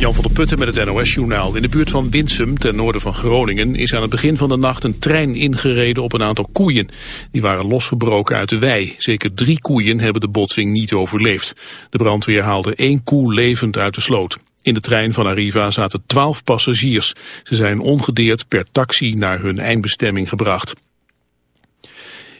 Jan van der Putten met het NOS-journaal. In de buurt van Winsum, ten noorden van Groningen... is aan het begin van de nacht een trein ingereden op een aantal koeien. Die waren losgebroken uit de wei. Zeker drie koeien hebben de botsing niet overleefd. De brandweer haalde één koe levend uit de sloot. In de trein van Arriva zaten twaalf passagiers. Ze zijn ongedeerd per taxi naar hun eindbestemming gebracht.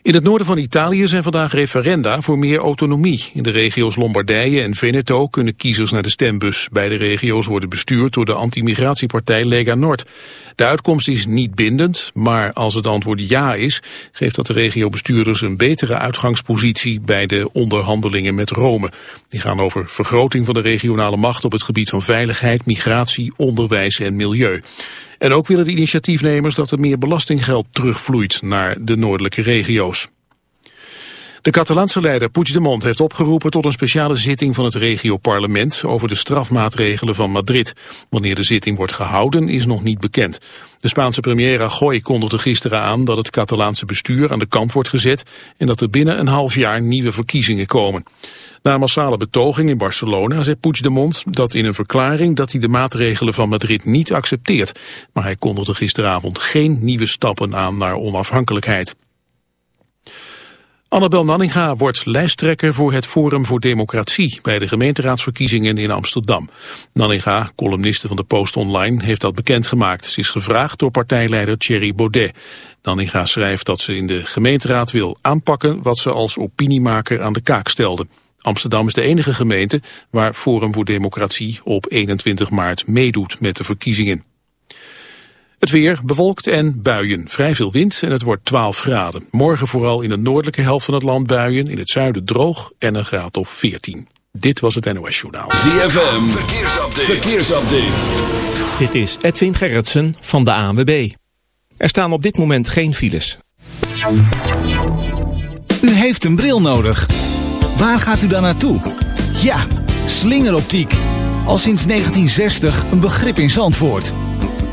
In het noorden van Italië zijn vandaag referenda voor meer autonomie. In de regio's Lombardije en Veneto kunnen kiezers naar de stembus. Beide regio's worden bestuurd door de anti-migratiepartij Lega Nord. De uitkomst is niet bindend, maar als het antwoord ja is... geeft dat de regiobestuurders een betere uitgangspositie... bij de onderhandelingen met Rome. Die gaan over vergroting van de regionale macht... op het gebied van veiligheid, migratie, onderwijs en milieu. En ook willen de initiatiefnemers dat er meer belastinggeld terugvloeit naar de noordelijke regio's. De Catalaanse leider Puigdemont heeft opgeroepen tot een speciale zitting van het regioparlement over de strafmaatregelen van Madrid. Wanneer de zitting wordt gehouden is nog niet bekend. De Spaanse premier Rajoy kondigde gisteren aan dat het Catalaanse bestuur aan de kant wordt gezet en dat er binnen een half jaar nieuwe verkiezingen komen. Na een massale betoging in Barcelona zei Puigdemont dat in een verklaring dat hij de maatregelen van Madrid niet accepteert. Maar hij kondigde gisteravond geen nieuwe stappen aan naar onafhankelijkheid. Annabel Nanninga wordt lijsttrekker voor het Forum voor Democratie bij de gemeenteraadsverkiezingen in Amsterdam. Nanninga, columniste van de Post Online, heeft dat bekendgemaakt. Ze is gevraagd door partijleider Thierry Baudet. Nanninga schrijft dat ze in de gemeenteraad wil aanpakken wat ze als opiniemaker aan de kaak stelde. Amsterdam is de enige gemeente waar Forum voor Democratie op 21 maart meedoet met de verkiezingen. Het weer bewolkt en buien. Vrij veel wind en het wordt 12 graden. Morgen vooral in de noordelijke helft van het land buien. In het zuiden droog en een graad of 14. Dit was het NOS Journaal. ZFM, verkeersupdate. verkeersupdate. Dit is Edwin Gerritsen van de ANWB. Er staan op dit moment geen files. U heeft een bril nodig. Waar gaat u dan naartoe? Ja, slingeroptiek. Al sinds 1960 een begrip in Zandvoort.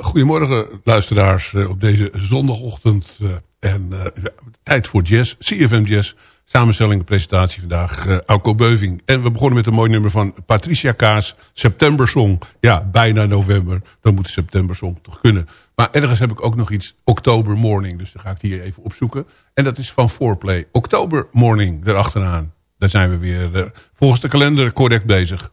Goedemorgen luisteraars eh, op deze zondagochtend. eh, En eh, tijd voor jazz, CFM Jazz. Samenstelling en presentatie vandaag, uh, Auko Beuving. En we begonnen met een mooi nummer van Patricia Kaas. September Song. Ja, bijna november. Dan moet de September Song toch kunnen. Maar ergens heb ik ook nog iets October Morning. Dus dan ga ik die even opzoeken. En dat is van Foreplay. October Morning, erachteraan. Daar zijn we weer volgens de kalender correct bezig.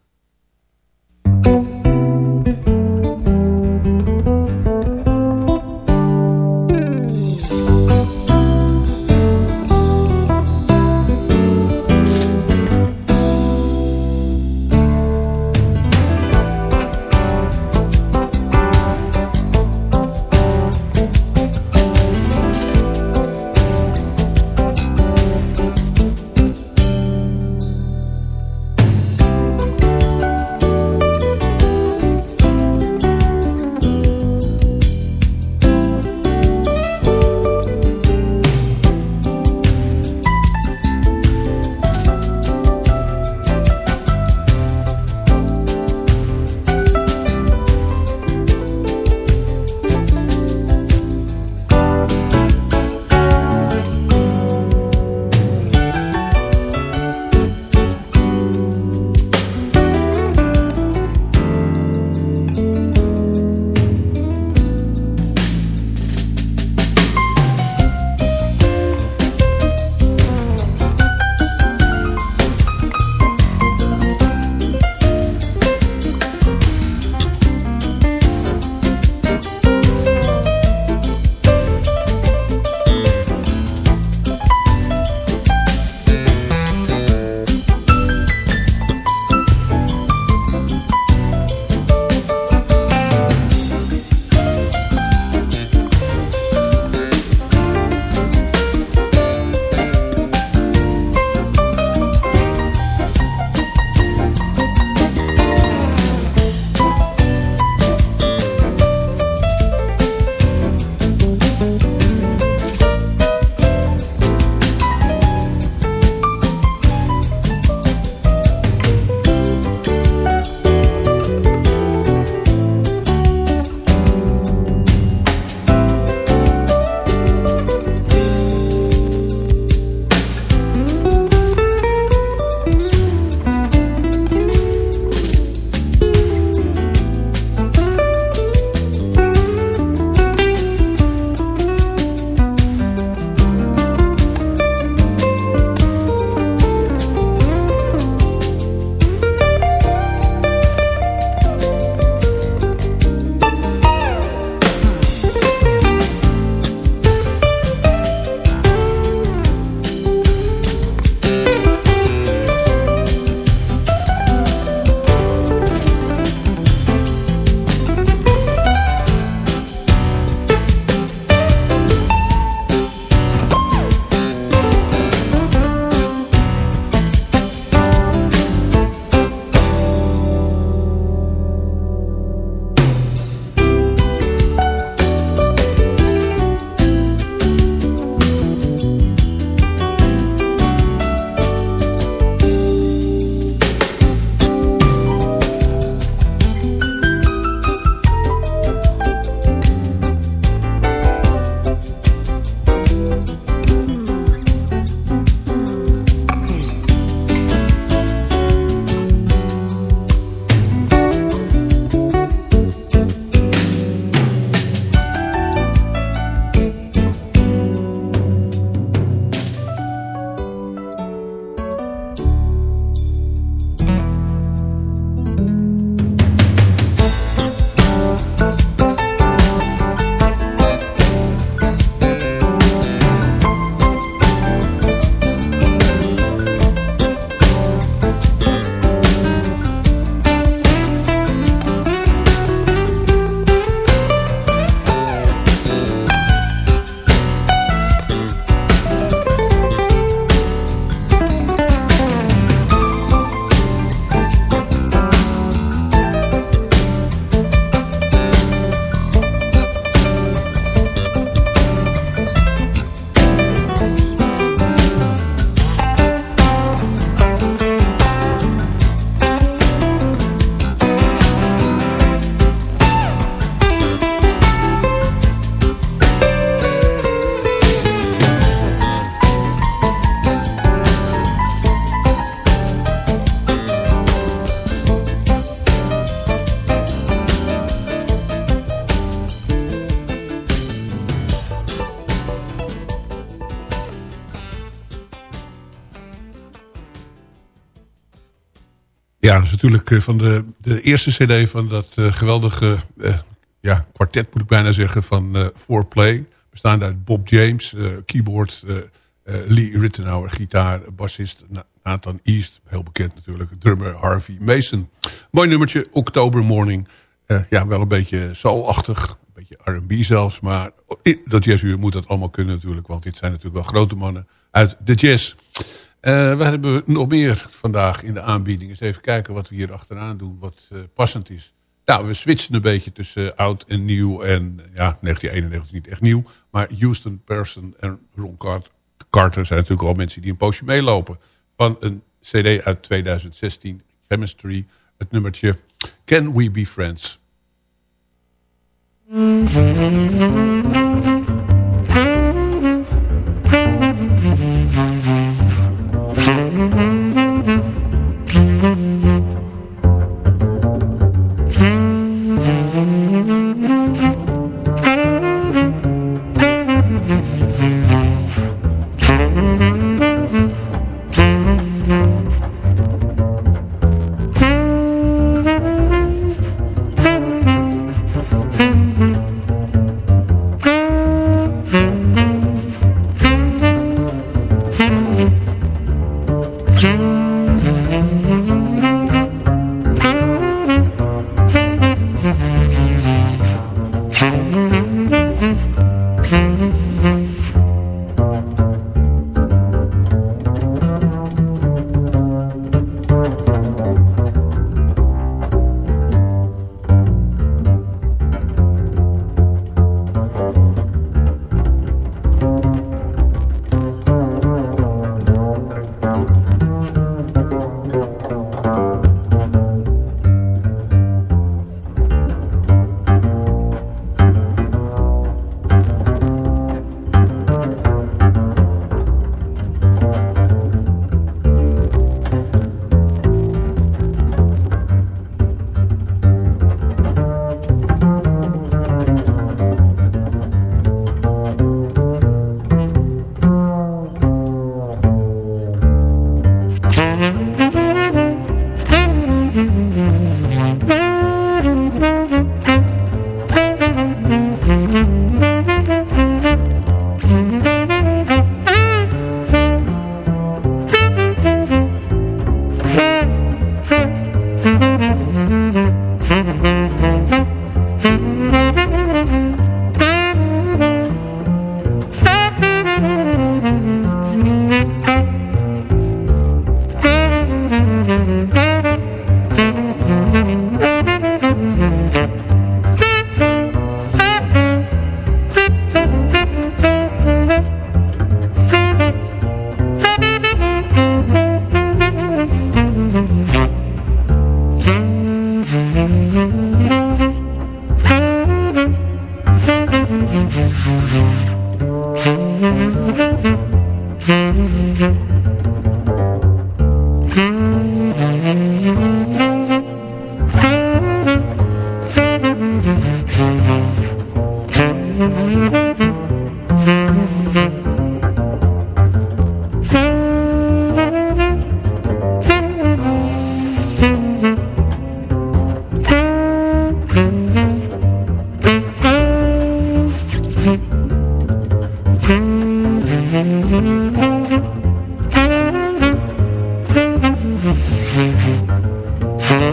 Ja, dat is natuurlijk van de, de eerste cd van dat geweldige ja, kwartet, moet ik bijna zeggen, van Foreplay. Bestaande uit Bob James, keyboard, Lee Rittenauer, gitaar, bassist Nathan East, heel bekend natuurlijk, drummer Harvey Mason. Mooi nummertje, October Morning. ja, wel een beetje soulachtig, een beetje R&B zelfs, maar dat jazzuur moet dat allemaal kunnen natuurlijk, want dit zijn natuurlijk wel grote mannen uit de jazz. Uh, we hebben nog meer vandaag in de aanbieding. Eens even kijken wat we hier achteraan doen, wat uh, passend is. Nou, we switchen een beetje tussen oud en nieuw. En ja, 1991 niet echt nieuw. Maar Houston Person en Ron Carter zijn natuurlijk al mensen die een poosje meelopen. Van een cd uit 2016, Chemistry, het nummertje Can We Be Friends?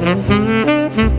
MUZIEK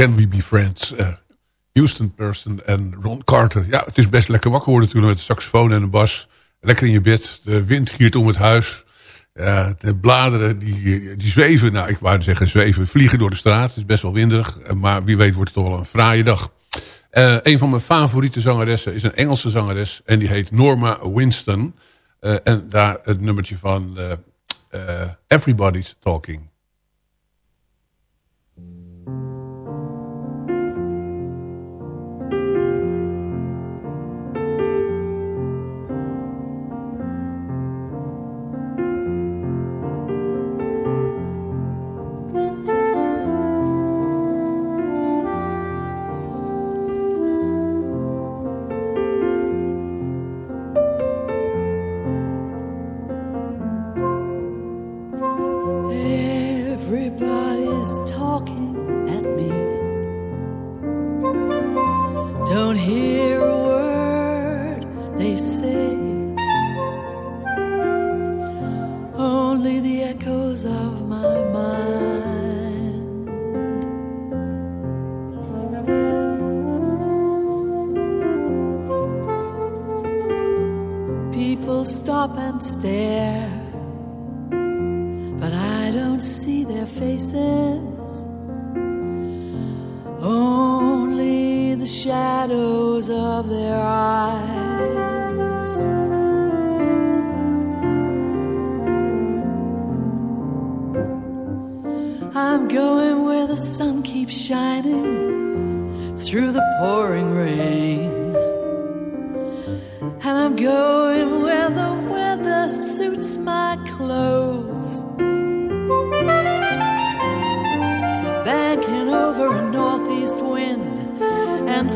Can We Be Friends. Uh, Houston Person en Ron Carter. Ja, het is best lekker wakker worden natuurlijk met de saxofoon en de bas. Lekker in je bed. De wind giert om het huis. Uh, de bladeren die, die zweven, nou ik wou zeggen zweven, vliegen door de straat. Het is best wel winderig, maar wie weet wordt het toch wel een fraaie dag. Uh, een van mijn favoriete zangeressen is een Engelse zangeres en die heet Norma Winston. En daar het nummertje van Everybody's Talking. is talking at me. Don't hear a word they say. Only the echoes of my mind. People stop and stare, but I don't see their faces. shining through the pouring rain. And I'm going where the weather suits my clothes. Banking over a northeast wind and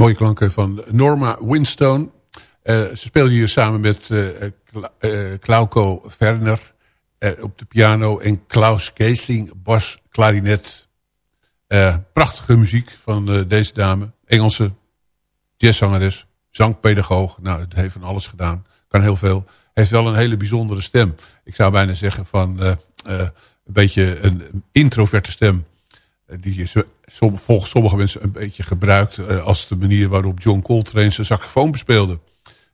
mooie klanken van Norma Winstone. Uh, ze speelde hier samen met uh, uh, Werner op de piano... en Klaus Geesling, bas, klarinet. prachtige muziek van deze dame. Engelse jazzzangeres, zangpedagoog. Nou, het heeft van alles gedaan. Kan heel veel. Heeft wel een hele bijzondere stem. Ik zou bijna zeggen van een beetje een introverte stem die je volgens sommige mensen een beetje gebruikt... Uh, als de manier waarop John Coltrane zijn saxofoon bespeelde.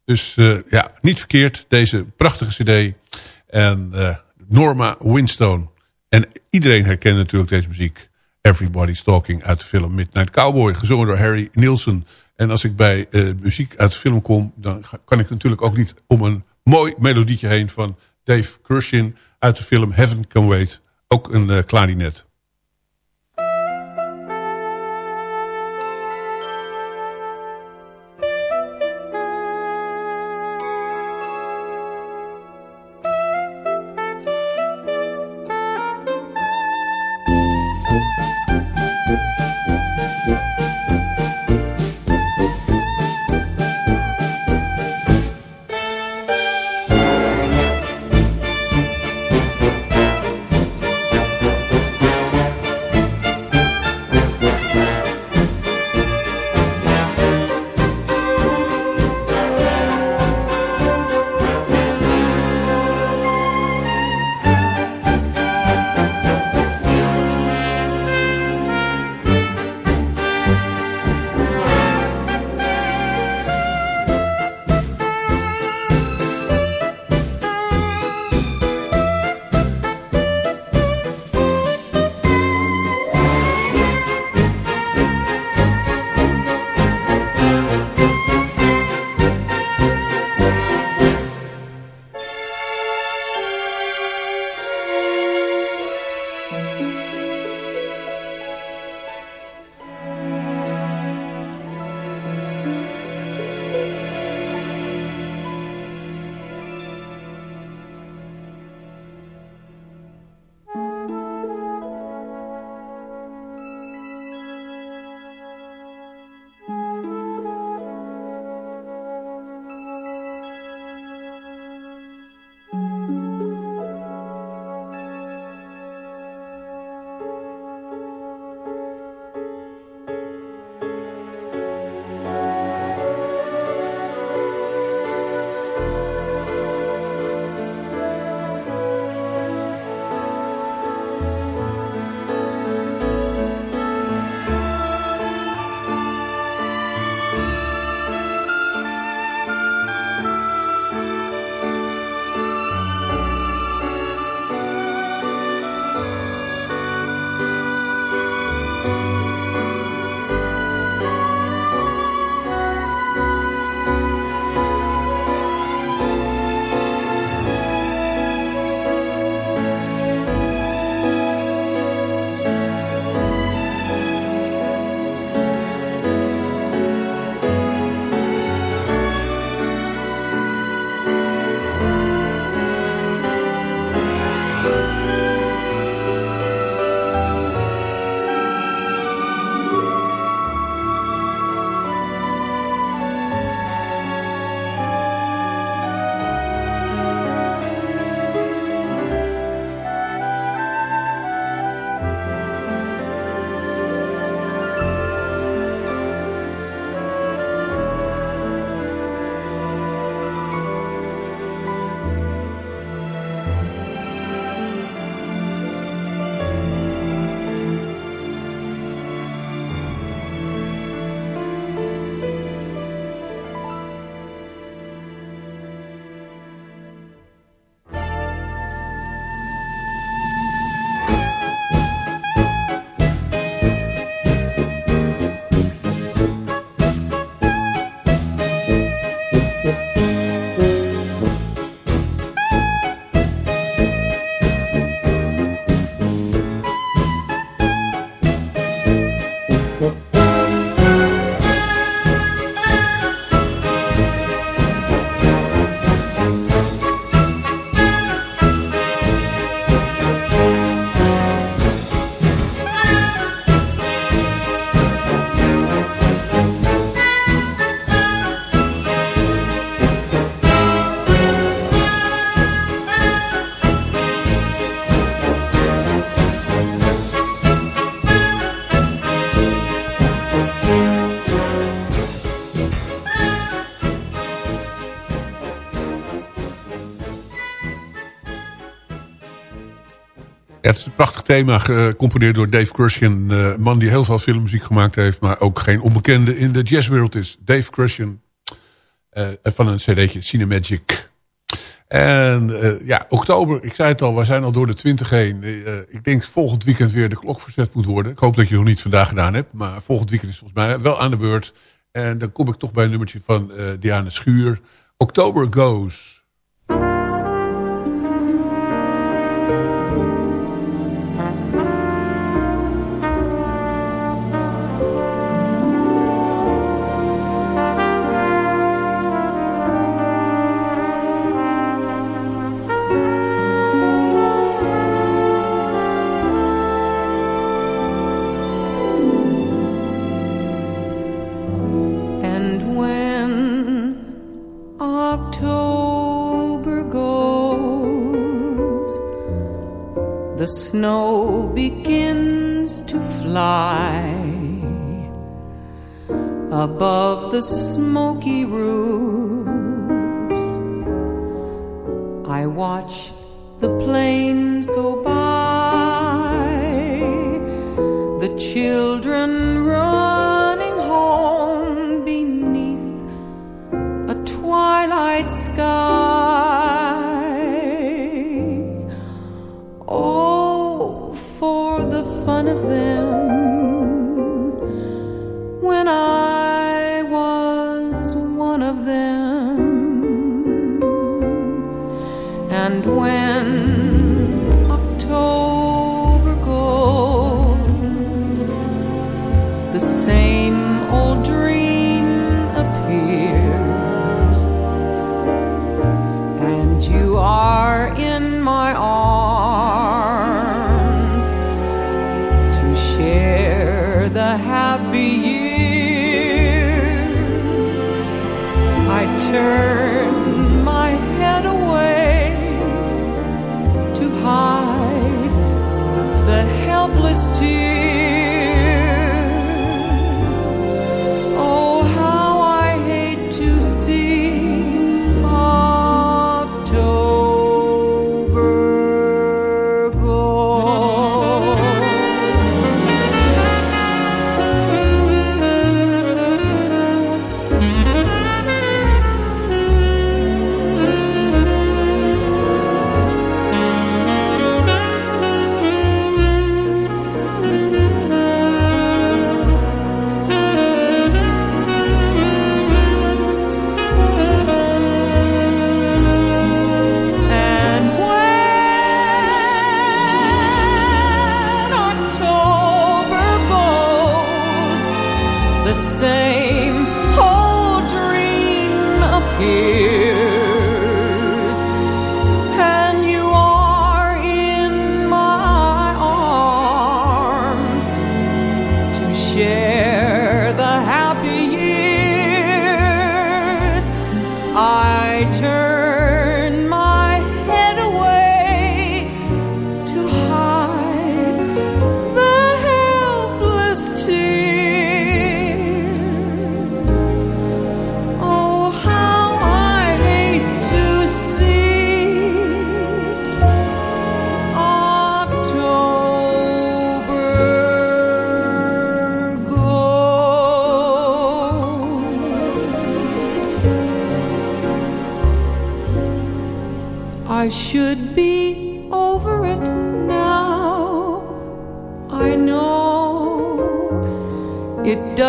Dus uh, ja, niet verkeerd. Deze prachtige cd. En uh, Norma Winstone. En iedereen herkent natuurlijk deze muziek. Everybody's Talking uit de film Midnight Cowboy. Gezongen door Harry Nielsen. En als ik bij muziek uit de film kom... dan kan ik natuurlijk ook niet om een mooi melodietje heen... van Dave Crushin uit de film Heaven Can Wait. Ook een klarinet. Een prachtig thema, gecomponeerd door Dave Crushen. Een man die heel veel filmmuziek gemaakt heeft... maar ook geen onbekende in de jazzwereld is. Dave Crushen. Uh, van een cd'tje, Cinemagic. En uh, ja, oktober, ik zei het al, we zijn al door de 20 heen. Ik denk volgend weekend weer de klok verzet moet worden. Ik hoop dat je nog niet vandaag gedaan hebt. Maar volgend weekend is volgens mij wel aan de beurt. En dan kom ik toch bij een nummertje van Diana Schuur. Oktober Goes. and when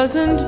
doesn't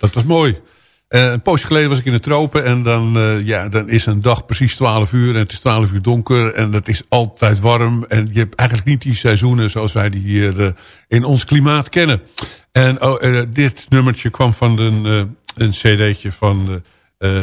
dat was mooi. Uh, een poosje geleden was ik in de tropen en dan, uh, ja, dan is een dag precies 12 uur en het is 12 uur donker en het is altijd warm. En je hebt eigenlijk niet die seizoenen zoals wij die hier uh, in ons klimaat kennen. En oh, dit nummertje kwam van een, een cd'tje van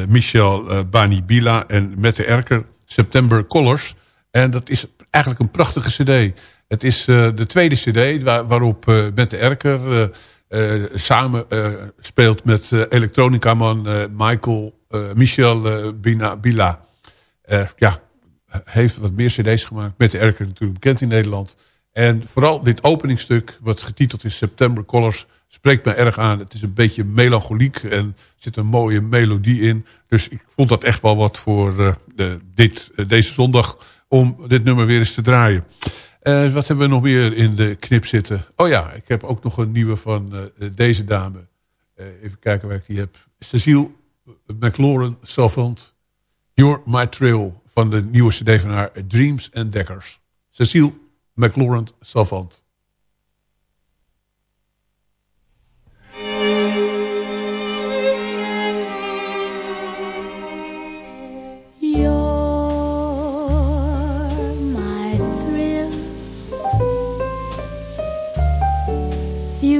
Michel Bani Bila en Mette Erker, September Colors. En dat is eigenlijk een prachtige cd. Het is de tweede cd waar, waarop Mette Erker uh, samen uh, speelt met uh, elektronica-man Michael, Michel Bina, Bila. ja, heeft wat meer cd's gemaakt. Met de Erker natuurlijk bekend in Nederland. En vooral dit openingstuk, wat getiteld is September Colors, spreekt mij erg aan. Het is een beetje melancholiek en zit een mooie melodie in. Dus ik vond dat echt wel wat voor de, dit, deze zondag om dit nummer weer eens te draaien. Uh, wat hebben we nog meer in de knip zitten? Oh ja, ik heb ook nog een nieuwe van uh, deze dame. Even kijken waar ik die heb. Cecile McLaurin Savant. You're My Trail. Van de nieuwe cd van haar Dreams and Deckers. Cecile McLaurin Savant.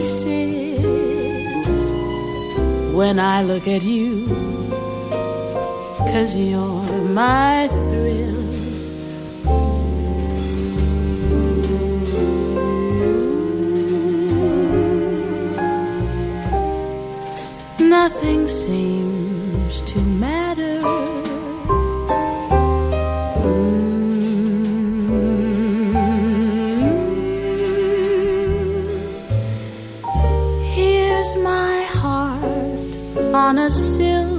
pieces when I look at you. Cause you're my thrill. Nothing seems on a silver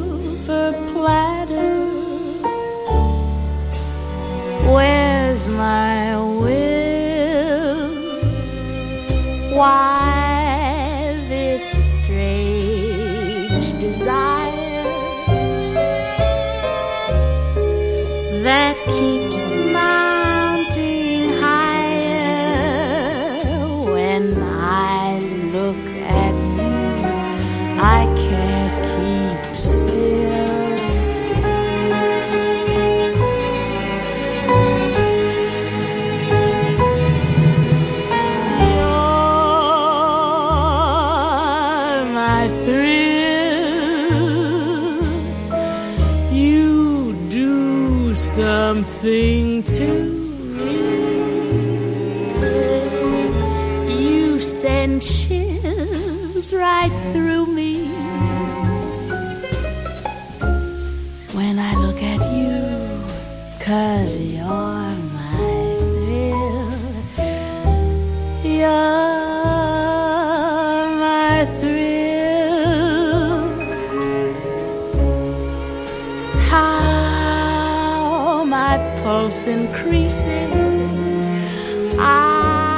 something to me. You send chills right through me when I look at you, cause you're increases. I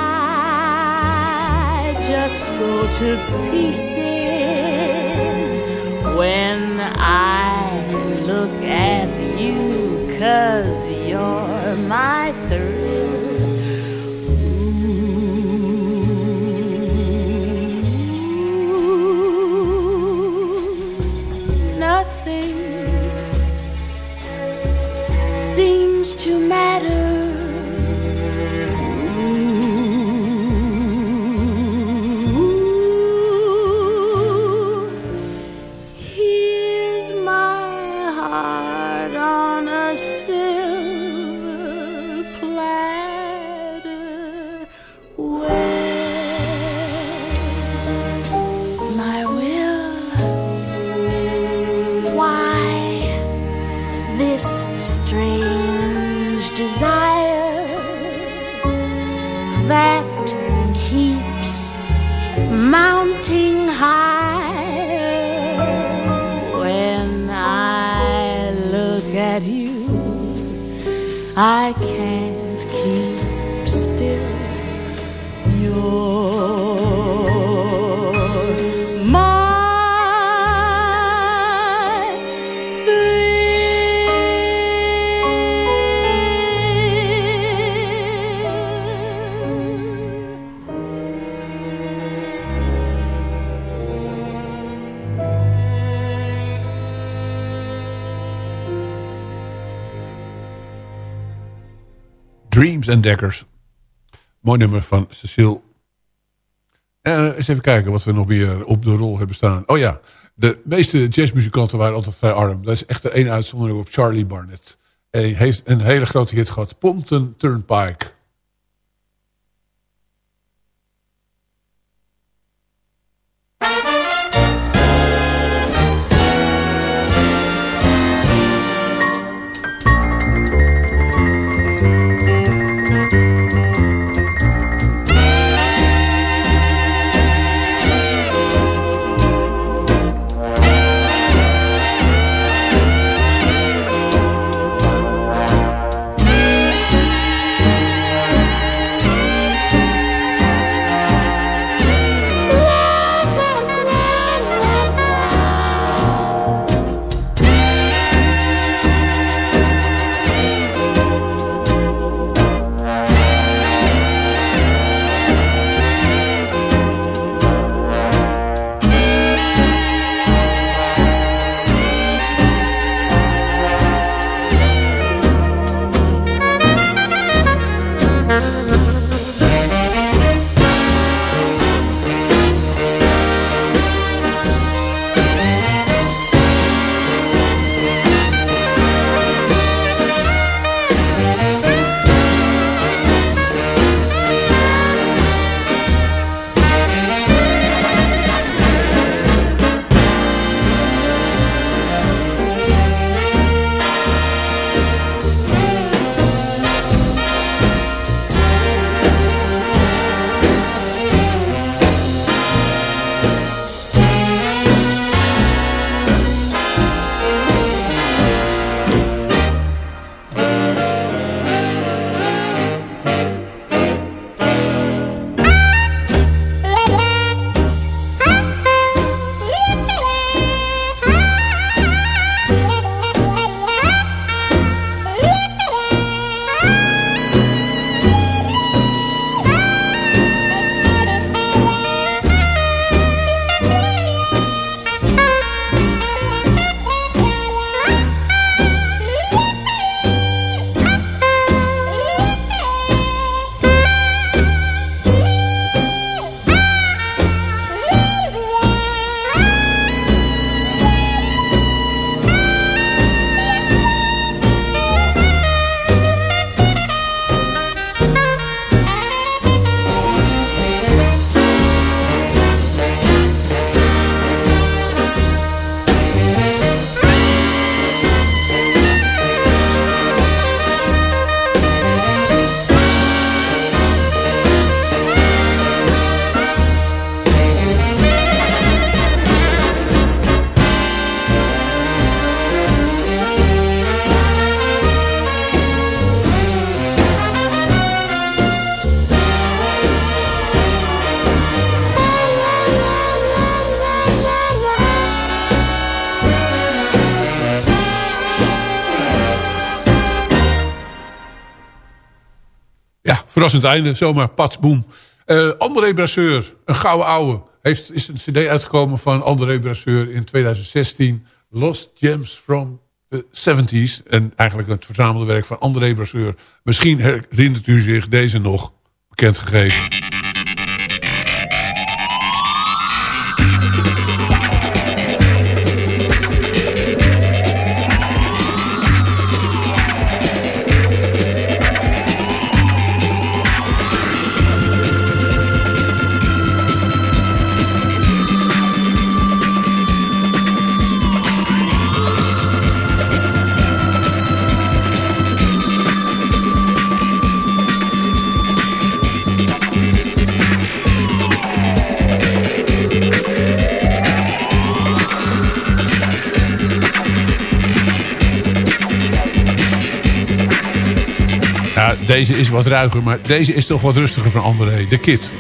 just go to pieces when I look at you, cause you're my thrill. Dreams and Deckers. Mooi nummer van Cecile. Uh, eens even kijken wat we nog meer op de rol hebben staan. Oh ja, de meeste jazzmuzikanten waren altijd vrij arm. Dat is echt de ene uitzondering op Charlie Barnett. Hij heeft een hele grote hit gehad. Ponton Turnpike. Verrassend einde, zomaar pats, boem. Uh, André Brasseur, een gouden ouwe. Heeft, is een cd uitgekomen van André Brasseur in 2016. Lost Gems from the 70s. En eigenlijk het verzamelde werk van André Brasseur. Misschien herinnert u zich deze nog bekendgegeven. Deze is wat ruiger, maar deze is toch wat rustiger van André. De Kid.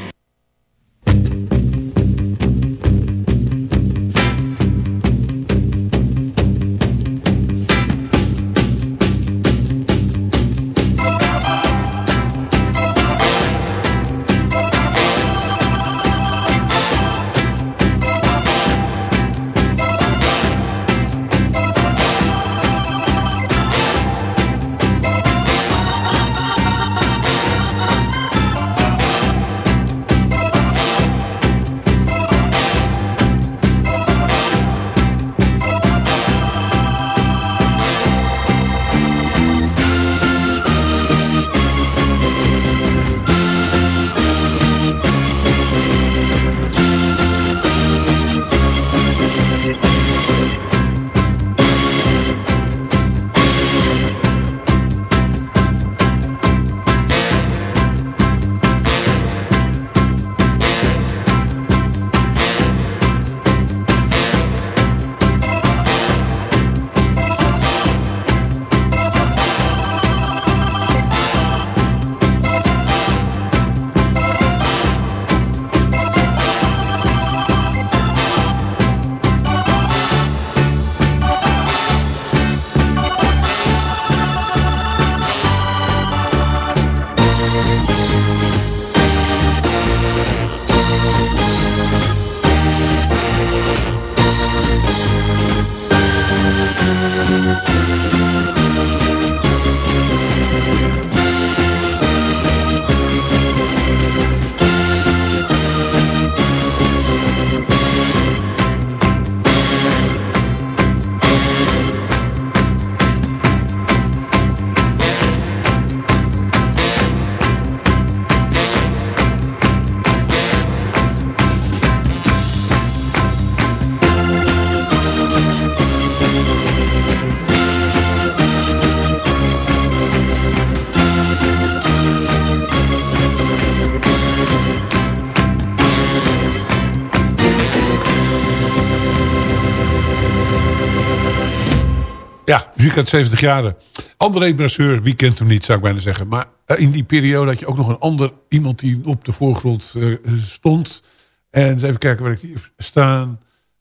Muziek uit 70 jaren. André Brasseur, wie kent hem niet, zou ik bijna zeggen. Maar eh, in die periode had je ook nog een ander iemand die op de voorgrond uh, stond. En eens even kijken waar ik hier staan.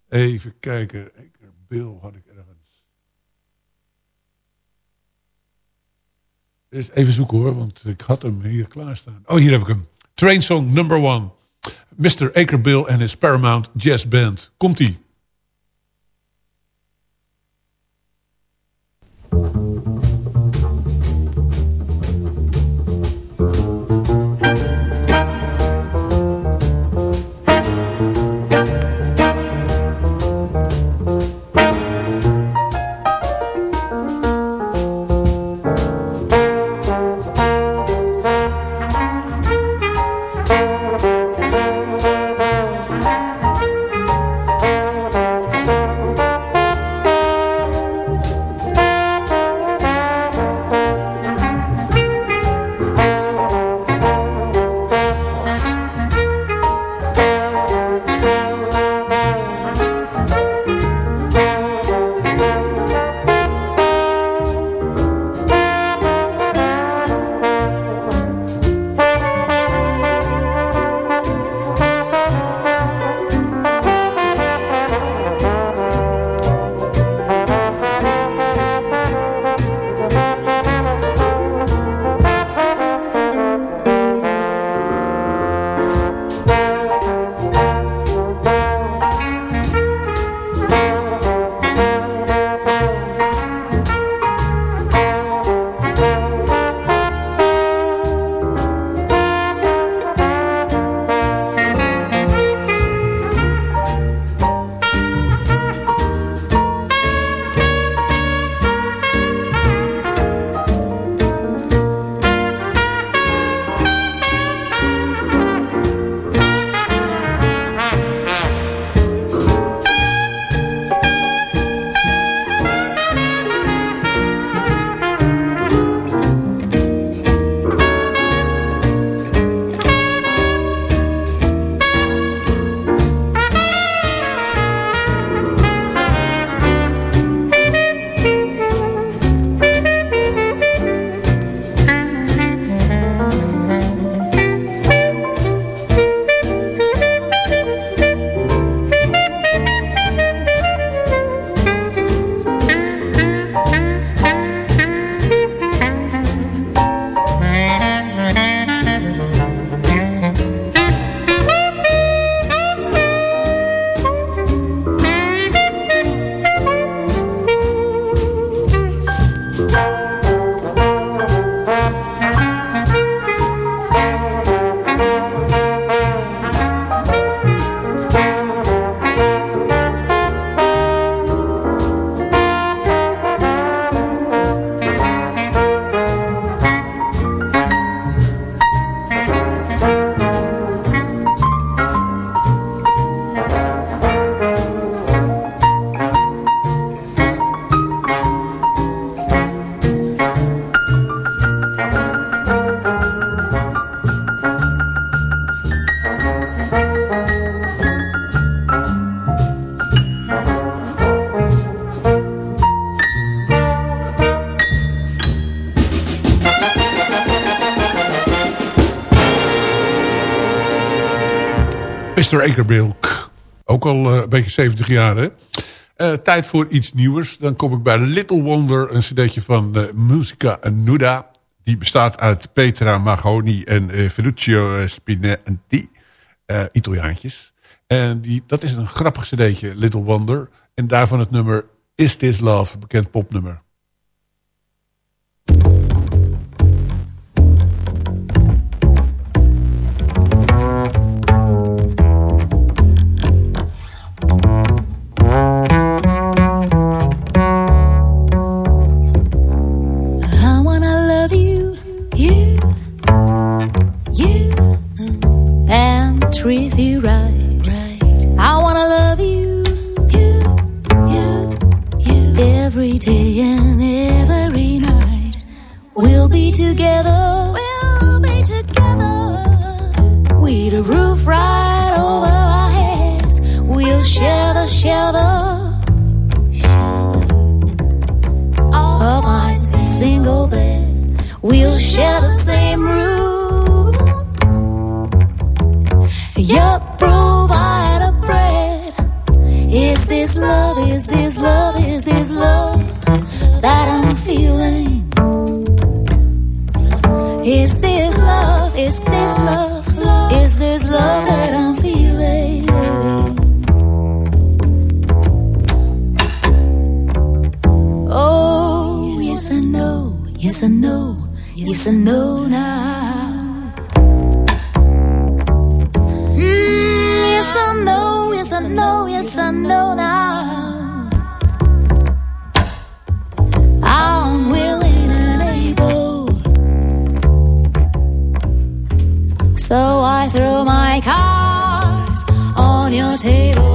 Even kijken. Bill had ik ergens. Even zoeken hoor, want ik had hem hier klaarstaan. Oh, hier heb ik hem. Train Song number one. Mr. Acre Bill en his Paramount Jazz Band. Komt-ie. Mr. Ook al een beetje 70 jaar, hè? Uh, tijd voor iets nieuws. Dan kom ik bij Little Wonder, een cd'tje van uh, Musica Nuda. Die bestaat uit Petra Magoni en uh, Ferruccio Spinetti. Italiaantjes. En die, dat is een grappig cd'tje, Little Wonder. En daarvan het nummer Is This Love, bekend popnummer. Right over our heads. We'll share the shelter. Of single bed. We'll share the same room. You provide a bread. Is this love? Is this love? Is this love that I'm feeling? Is this love? Is this love? This love that I'm feeling? Oh, yes I know, yes I know, yes I know now. I through my cars on your table.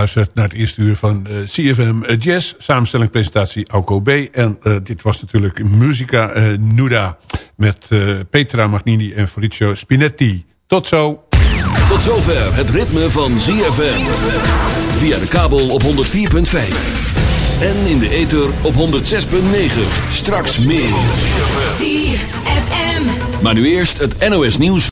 Geluisterd naar het eerste uur van eh, CFM Jazz. Samenstelling, presentatie Alco B. En eh, dit was natuurlijk Musica eh, Nuda. Met eh, Petra Magnini en Felicio Spinetti. Tot zo. Tot zover het ritme van ZFM. Via de kabel op 104.5. En in de ether op 106.9. Straks meer. ZFM. Maar nu eerst het NOS nieuws.